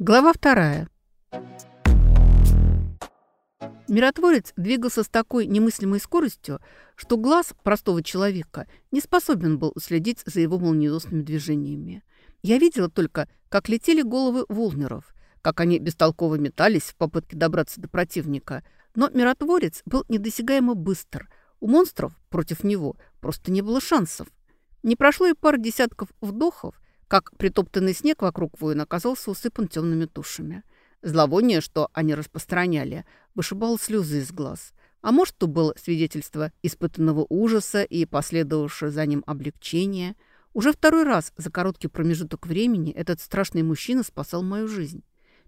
Глава вторая. Миротворец двигался с такой немыслимой скоростью, что глаз простого человека не способен был следить за его молниеносными движениями. Я видела только, как летели головы волнеров, как они бестолково метались в попытке добраться до противника, но миротворец был недосягаемо быстр. У монстров против него просто не было шансов. Не прошло и пары десятков вдохов, как притоптанный снег вокруг воина оказался усыпан темными тушами. Зловоние, что они распространяли, вышибало слезы из глаз. А может, то было свидетельство испытанного ужаса и последовавшее за ним облегчение. Уже второй раз за короткий промежуток времени этот страшный мужчина спасал мою жизнь.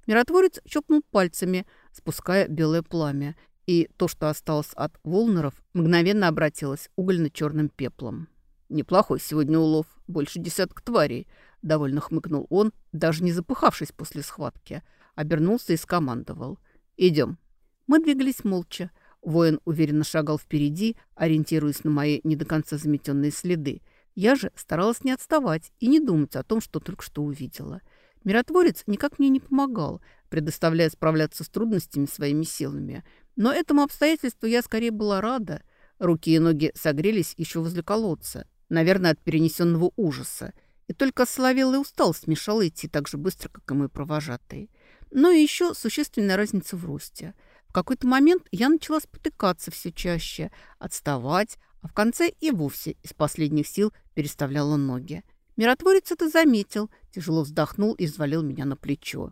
Миротворец чокнул пальцами, спуская белое пламя, и то, что осталось от волнеров, мгновенно обратилось угольно-черным пеплом. «Неплохой сегодня улов, больше десятка тварей», — довольно хмыкнул он, даже не запыхавшись после схватки. Обернулся и скомандовал. «Идем». Мы двигались молча. Воин уверенно шагал впереди, ориентируясь на мои не до конца заметенные следы. Я же старалась не отставать и не думать о том, что только что увидела. Миротворец никак мне не помогал, предоставляя справляться с трудностями своими силами. Но этому обстоятельству я скорее была рада. Руки и ноги согрелись еще возле колодца, наверное, от перенесенного ужаса. И только соловелая усталость мешала идти так же быстро, как и мой провожатый. Но и еще существенная разница в росте. В какой-то момент я начала спотыкаться все чаще, отставать, а в конце и вовсе из последних сил переставляла ноги. Миротворец это заметил, тяжело вздохнул и взвалил меня на плечо.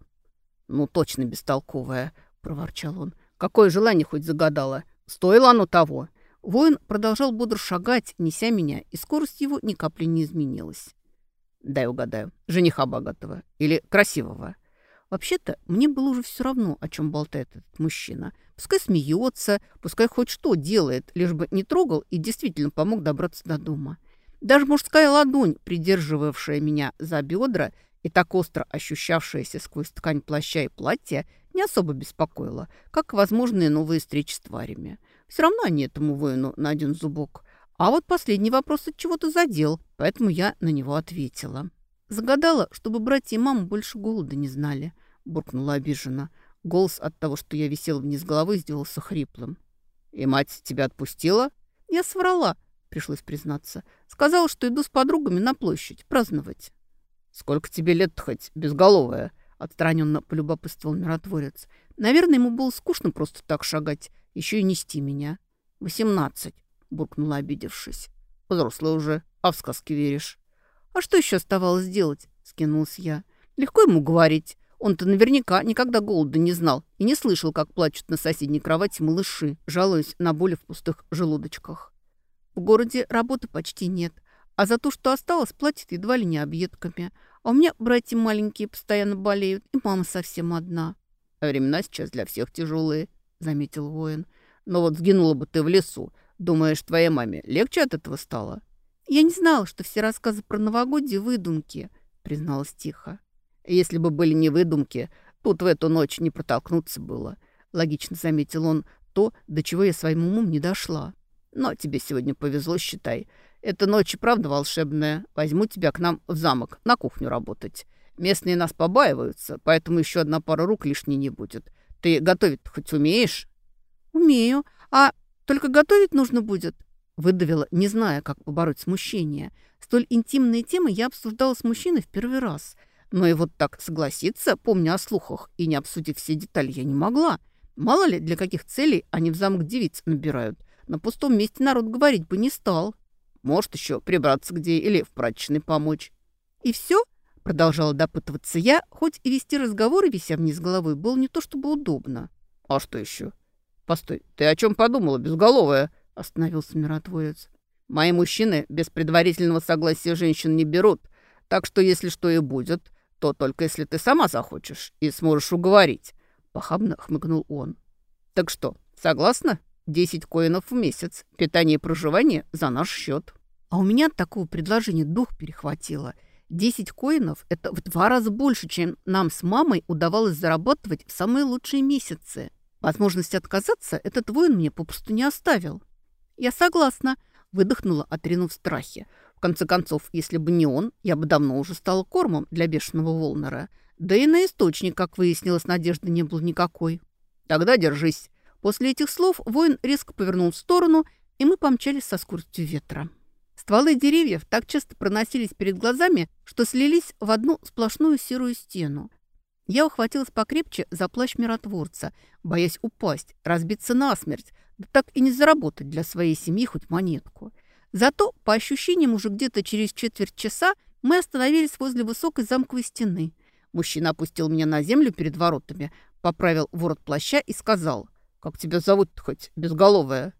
«Ну, точно бестолковая», — проворчал он. «Какое желание хоть загадала? Стоило оно того». Воин продолжал бодро шагать, неся меня, и скорость его ни капли не изменилась. Дай угадаю, жениха богатого или красивого. Вообще-то мне было уже все равно, о чем болтает этот мужчина. Пускай смеется, пускай хоть что делает, лишь бы не трогал и действительно помог добраться до дома. Даже мужская ладонь, придерживавшая меня за бедра и так остро ощущавшаяся сквозь ткань плаща и платья, не особо беспокоила, как возможные новые встречи с тварями. Все равно они этому воину на один зубок. А вот последний вопрос от чего-то задел, поэтому я на него ответила. Загадала, чтобы братья и мама больше голода не знали, буркнула обиженно. Голос от того, что я висела вниз головы, сделался хриплым. «И мать тебя отпустила?» «Я соврала», — пришлось признаться. «Сказала, что иду с подругами на площадь праздновать». «Сколько тебе лет хоть, безголовая?» — отстраненно полюбопытствовал миротворец. «Наверное, ему было скучно просто так шагать, еще и нести меня». «Восемнадцать», — буркнула, обидевшись. «Взрослый уже, а в сказки веришь». «А что еще оставалось делать?» — скинулась я. «Легко ему говорить. Он-то наверняка никогда голода не знал и не слышал, как плачут на соседней кровати малыши, жалуясь на боли в пустых желудочках. В городе работы почти нет, а за то, что осталось, платит едва ли не объедками. А у меня братья маленькие постоянно болеют, и мама совсем одна». «А времена сейчас для всех тяжелые», — заметил воин. «Но вот сгинула бы ты в лесу, Думаешь, твоей маме легче от этого стало?» «Я не знала, что все рассказы про новогодие выдумки», — призналась тихо. «Если бы были не выдумки, тут в эту ночь не протолкнуться было», — логично заметил он то, до чего я своим умом не дошла. «Но тебе сегодня повезло, считай. Эта ночь и правда волшебная. Возьму тебя к нам в замок, на кухню работать. Местные нас побаиваются, поэтому еще одна пара рук лишней не будет. Ты готовить хоть умеешь?» «Умею. А только готовить нужно будет. Выдавила, не зная, как побороть смущение. Столь интимные темы я обсуждала с мужчиной в первый раз. Но и вот так согласиться, помня о слухах и не обсудив все детали, я не могла. Мало ли, для каких целей они в замок девиц набирают. На пустом месте народ говорить бы не стал. Может, еще прибраться где или в прачечной помочь. И все? Продолжала допытываться я, хоть и вести разговоры, вися вниз головой, было не то чтобы удобно. А что еще? «Постой, ты о чем подумала, безголовая?» – остановился миротворец. «Мои мужчины без предварительного согласия женщин не берут, так что если что и будет, то только если ты сама захочешь и сможешь уговорить». Похабно хмыкнул он. «Так что, согласна? Десять коинов в месяц, питание и проживание за наш счет». А у меня от такого предложения дух перехватило. Десять коинов – это в два раза больше, чем нам с мамой удавалось зарабатывать в самые лучшие месяцы. Возможность отказаться этот воин мне попросту не оставил. Я согласна, выдохнула, отринув страхи. В конце концов, если бы не он, я бы давно уже стала кормом для бешеного Волнера. Да и на источник, как выяснилось, надежды не было никакой. Тогда держись. После этих слов воин резко повернул в сторону, и мы помчались со скоростью ветра. Стволы деревьев так часто проносились перед глазами, что слились в одну сплошную серую стену. Я ухватилась покрепче за плащ миротворца, боясь упасть, разбиться насмерть, да так и не заработать для своей семьи хоть монетку. Зато, по ощущениям, уже где-то через четверть часа мы остановились возле высокой замковой стены. Мужчина опустил меня на землю перед воротами, поправил ворот плаща и сказал, «Как тебя зовут хоть, безголовая?»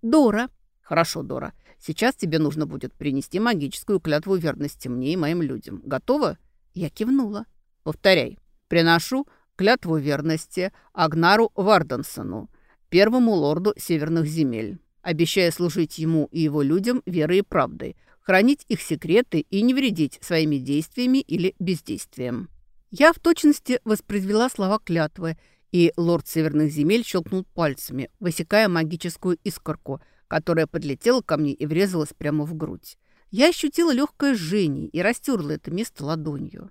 «Дора». «Хорошо, Дора. Сейчас тебе нужно будет принести магическую клятву верности мне и моим людям. Готова?» Я кивнула. «Повторяй. Приношу клятву верности Агнару Варденсону, первому лорду северных земель, обещая служить ему и его людям верой и правдой, хранить их секреты и не вредить своими действиями или бездействием». Я в точности воспроизвела слова клятвы, и лорд северных земель щелкнул пальцами, высекая магическую искорку – которая подлетела ко мне и врезалась прямо в грудь. Я ощутила легкое жжение и растерла это место ладонью.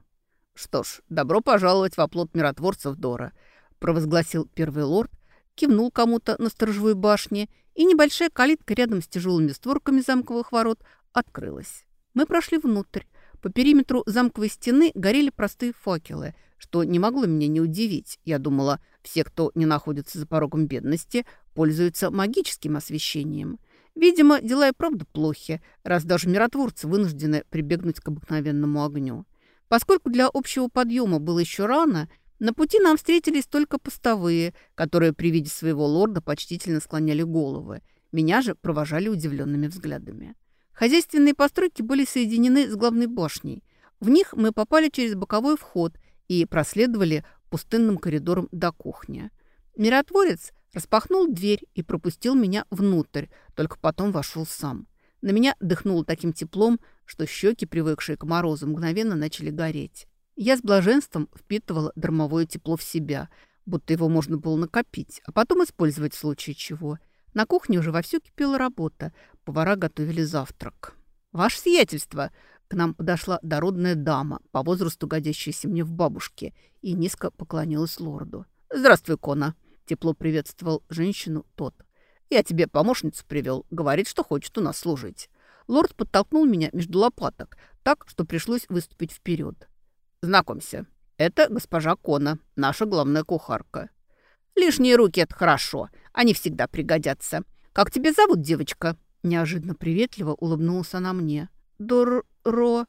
«Что ж, добро пожаловать в оплот миротворцев Дора», – провозгласил первый лорд, кивнул кому-то на сторожевой башне, и небольшая калитка рядом с тяжелыми створками замковых ворот открылась. Мы прошли внутрь. По периметру замковой стены горели простые факелы, что не могло меня не удивить. Я думала, все, кто не находится за порогом бедности, пользуются магическим освещением. Видимо, дела и правда плохи, раз даже миротворцы вынуждены прибегнуть к обыкновенному огню. Поскольку для общего подъема было еще рано, на пути нам встретились только постовые, которые при виде своего лорда почтительно склоняли головы. Меня же провожали удивленными взглядами. Хозяйственные постройки были соединены с главной башней. В них мы попали через боковой вход и проследовали пустынным коридором до кухни. Миротворец Распахнул дверь и пропустил меня внутрь, только потом вошел сам. На меня дыхнуло таким теплом, что щеки, привыкшие к морозу, мгновенно начали гореть. Я с блаженством впитывала дармовое тепло в себя, будто его можно было накопить, а потом использовать в случае чего. На кухне уже вовсю кипела работа, повара готовили завтрак. «Ваше сиятельство!» К нам подошла дородная дама, по возрасту годящаяся мне в бабушке, и низко поклонилась лорду. «Здравствуй, Кона!» Тепло приветствовал женщину тот. «Я тебе помощницу привел. Говорит, что хочет у нас служить». Лорд подтолкнул меня между лопаток, так, что пришлось выступить вперед. «Знакомься, это госпожа Кона, наша главная кухарка». «Лишние руки — это хорошо. Они всегда пригодятся. Как тебя зовут, девочка?» Неожиданно приветливо улыбнулась она мне. «Дор-ро...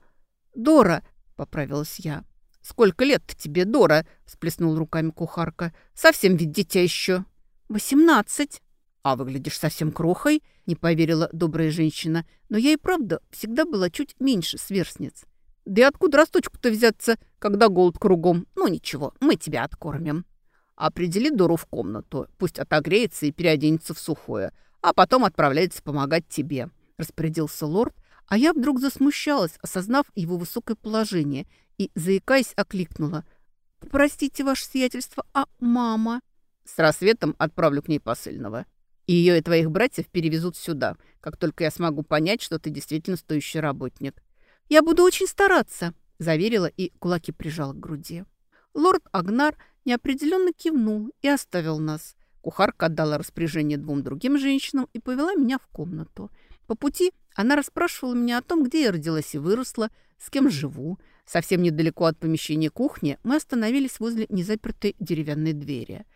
Дора!» — поправилась я. «Сколько лет тебе, Дора?» – всплеснул руками кухарка. «Совсем ведь дитя еще». «Восемнадцать». «А выглядишь совсем крохой», – не поверила добрая женщина. «Но я и правда всегда была чуть меньше сверстниц. Да и откуда росточку-то взяться, когда голод кругом? Ну ничего, мы тебя откормим». «Определи Дору в комнату, пусть отогреется и переоденется в сухое, а потом отправляется помогать тебе», – распорядился лорд, а я вдруг засмущалась, осознав его высокое положение – и, заикаясь, окликнула. «Простите, ваше сиятельство, а мама?» «С рассветом отправлю к ней посыльного. И ее и твоих братьев перевезут сюда, как только я смогу понять, что ты действительно стоящий работник». «Я буду очень стараться», — заверила и кулаки прижала к груди. Лорд Агнар неопределенно кивнул и оставил нас. Кухарка отдала распоряжение двум другим женщинам и повела меня в комнату. По пути она расспрашивала меня о том, где я родилась и выросла, с кем живу, Совсем недалеко от помещения кухни мы остановились возле незапертой деревянной двери.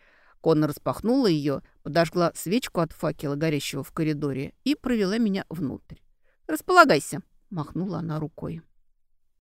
Конна распахнула ее, подожгла свечку от факела, горящего в коридоре, и провела меня внутрь. «Располагайся», — махнула она рукой.